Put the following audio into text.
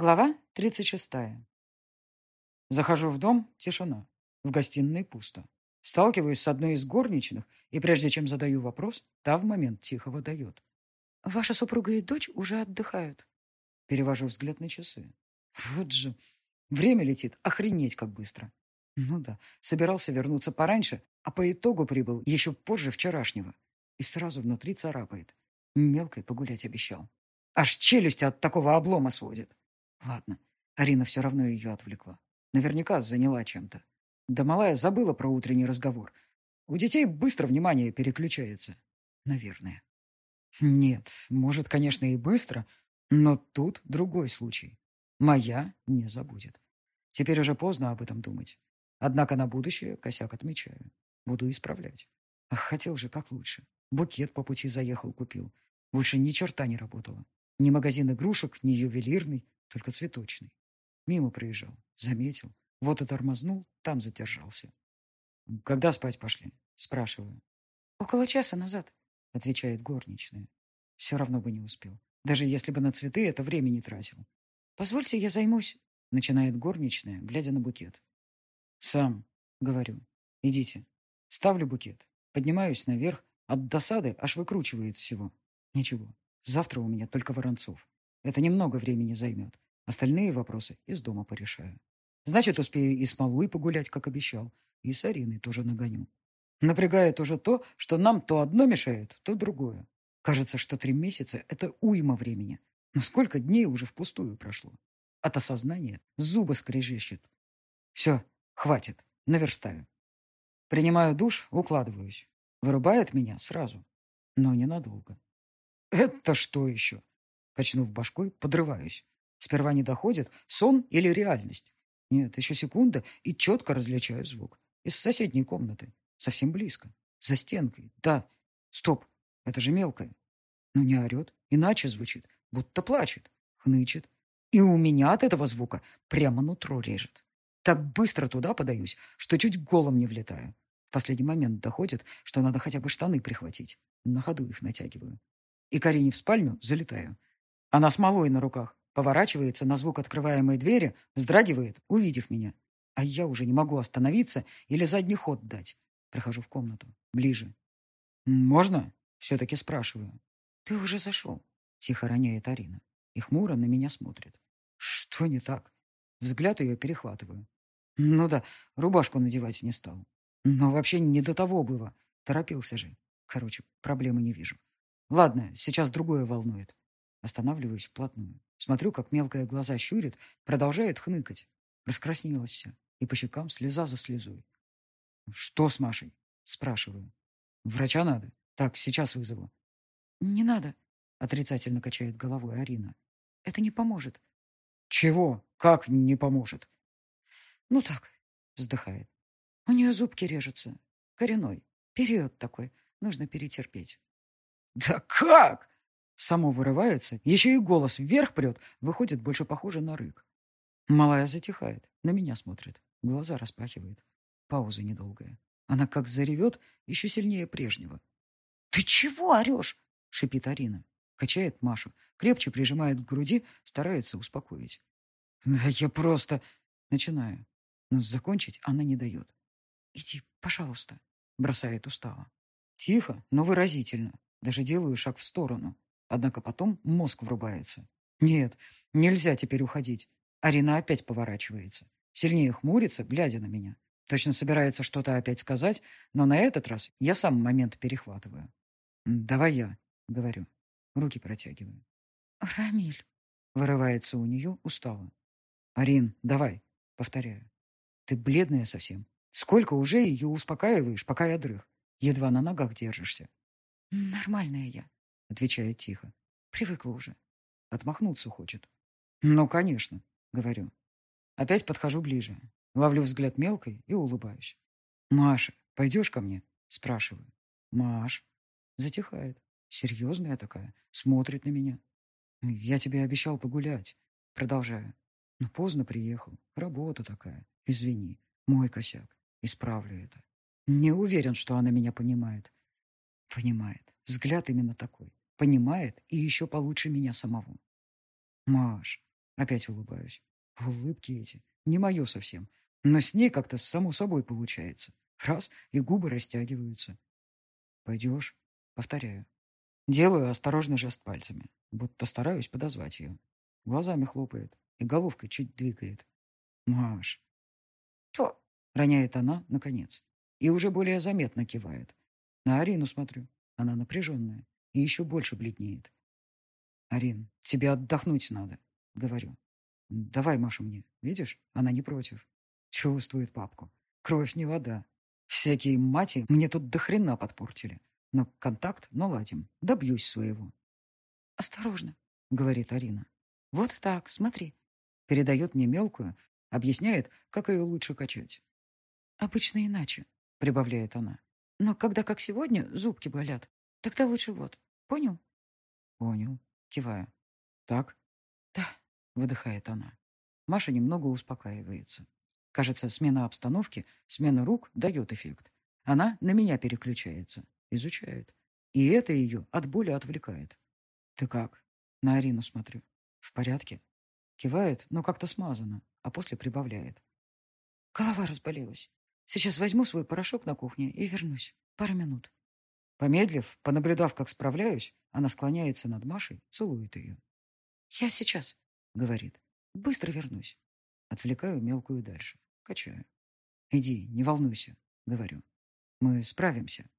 Глава 36. Захожу в дом, тишина. В гостиной пусто. Сталкиваюсь с одной из горничных, и прежде чем задаю вопрос, та в момент тихо выдает. «Ваша супруга и дочь уже отдыхают». Перевожу взгляд на часы. Вот же, время летит, охренеть как быстро. Ну да, собирался вернуться пораньше, а по итогу прибыл еще позже вчерашнего. И сразу внутри царапает. Мелкой погулять обещал. Аж челюсть от такого облома сводит. Ладно, Арина все равно ее отвлекла. Наверняка заняла чем-то. Да малая забыла про утренний разговор. У детей быстро внимание переключается. Наверное. Нет, может, конечно, и быстро, но тут другой случай. Моя не забудет. Теперь уже поздно об этом думать. Однако на будущее косяк отмечаю. Буду исправлять. Ах, хотел же как лучше. Букет по пути заехал, купил. Больше ни черта не работало. Ни магазин игрушек, ни ювелирный только цветочный. Мимо проезжал, заметил. Вот и тормознул, там задержался. «Когда спать пошли?» – спрашиваю. «Около часа назад», – отвечает горничная. Все равно бы не успел. Даже если бы на цветы это время не тратил. «Позвольте, я займусь», – начинает горничная, глядя на букет. «Сам», — говорю. «Идите». Ставлю букет. Поднимаюсь наверх. От досады аж выкручивает всего. Ничего. Завтра у меня только Воронцов. Это немного времени займет. Остальные вопросы из дома порешаю. Значит, успею и с Малуей погулять, как обещал, и с Ариной тоже нагоню. Напрягает уже то, что нам то одно мешает, то другое. Кажется, что три месяца — это уйма времени. Но сколько дней уже впустую прошло. От осознания зубы скрежещет. Все, хватит, наверстаю. Принимаю душ, укладываюсь. Вырубает меня сразу, но ненадолго. Это что еще? Качнув башкой, подрываюсь. Сперва не доходит, сон или реальность. Нет, еще секунда, и четко различаю звук. Из соседней комнаты. Совсем близко. За стенкой. Да. Стоп. Это же мелкая. Но не орет. Иначе звучит. Будто плачет. Хнычет. И у меня от этого звука прямо нутро режет. Так быстро туда подаюсь, что чуть голым не влетаю. В последний момент доходит, что надо хотя бы штаны прихватить. На ходу их натягиваю. И Карине в спальню залетаю. Она с малой на руках. Поворачивается на звук открываемой двери, вздрагивает, увидев меня. А я уже не могу остановиться или задний ход дать. Прохожу в комнату. Ближе. «Можно?» Все-таки спрашиваю. «Ты уже зашел?» Тихо роняет Арина. И хмуро на меня смотрит. «Что не так?» Взгляд ее перехватываю. Ну да, рубашку надевать не стал. Но вообще не до того было. Торопился же. Короче, проблемы не вижу. Ладно, сейчас другое волнует. Останавливаюсь вплотную. Смотрю, как мелкая глаза щурит, продолжает хныкать. Раскраснелась вся, и по щекам слеза за слезой. «Что с Машей?» – спрашиваю. «Врача надо? Так, сейчас вызову». «Не надо», – отрицательно качает головой Арина. «Это не поможет». «Чего? Как не поможет?» «Ну так», – вздыхает. «У нее зубки режутся. Коренной. Период такой. Нужно перетерпеть». «Да как?» Само вырывается, еще и голос вверх прет, выходит больше похоже на рык. Малая затихает, на меня смотрит, глаза распахивает. Пауза недолгая. Она как заревет, еще сильнее прежнего. «Ты чего орешь?» — шипит Арина. Качает Машу, крепче прижимает к груди, старается успокоить. «Да я просто...» Начинаю. Но закончить она не дает. «Иди, пожалуйста», — бросает устало. Тихо, но выразительно. Даже делаю шаг в сторону. Однако потом мозг врубается. Нет, нельзя теперь уходить. Арина опять поворачивается. Сильнее хмурится, глядя на меня. Точно собирается что-то опять сказать, но на этот раз я сам момент перехватываю. «Давай я», — говорю. Руки протягиваю. «Рамиль», — вырывается у нее устало. «Арин, давай», — повторяю. «Ты бледная совсем. Сколько уже ее успокаиваешь, пока я дрых? Едва на ногах держишься». «Нормальная я», — отвечает тихо. «Привыкла уже». Отмахнуться хочет. «Ну, конечно», — говорю. Опять подхожу ближе. Ловлю взгляд мелкой и улыбаюсь. «Маша, пойдешь ко мне?» — спрашиваю. «Маш». Затихает. Серьезная такая. Смотрит на меня. «Я тебе обещал погулять». Продолжаю. Но поздно приехал. Работа такая. Извини. Мой косяк. Исправлю это. Не уверен, что она меня понимает. Понимает. Взгляд именно такой. Понимает и еще получше меня самого. Маш, Опять улыбаюсь. Улыбки эти. Не мое совсем. Но с ней как-то само собой получается. Раз, и губы растягиваются. Пойдешь? Повторяю. Делаю осторожный жест пальцами, будто стараюсь подозвать ее. Глазами хлопает и головкой чуть двигает. Маш. То, роняет она, наконец. И уже более заметно кивает. На Арину смотрю. Она напряженная и еще больше бледнеет. «Арин, тебе отдохнуть надо», — говорю. «Давай, Маша, мне. Видишь, она не против. Чувствует папку. Кровь не вода. Всякие мати мне тут до хрена подпортили. Но контакт наладим. Добьюсь своего». «Осторожно», — говорит Арина. «Вот так, смотри». Передает мне мелкую, объясняет, как ее лучше качать. «Обычно иначе», — прибавляет она. «Но когда, как сегодня, зубки болят, тогда лучше вот. Понял?» «Понял», — киваю. «Так?» «Да», — выдыхает она. Маша немного успокаивается. Кажется, смена обстановки, смена рук дает эффект. Она на меня переключается, изучает. И это ее от боли отвлекает. «Ты как?» На Арину смотрю. «В порядке?» Кивает, но как-то смазано, а после прибавляет. Голова разболелась. Сейчас возьму свой порошок на кухне и вернусь. Пару минут. Помедлив, понаблюдав, как справляюсь, она склоняется над Машей, целует ее. «Я сейчас», — говорит. «Быстро вернусь». Отвлекаю мелкую дальше. Качаю. «Иди, не волнуйся», — говорю. «Мы справимся».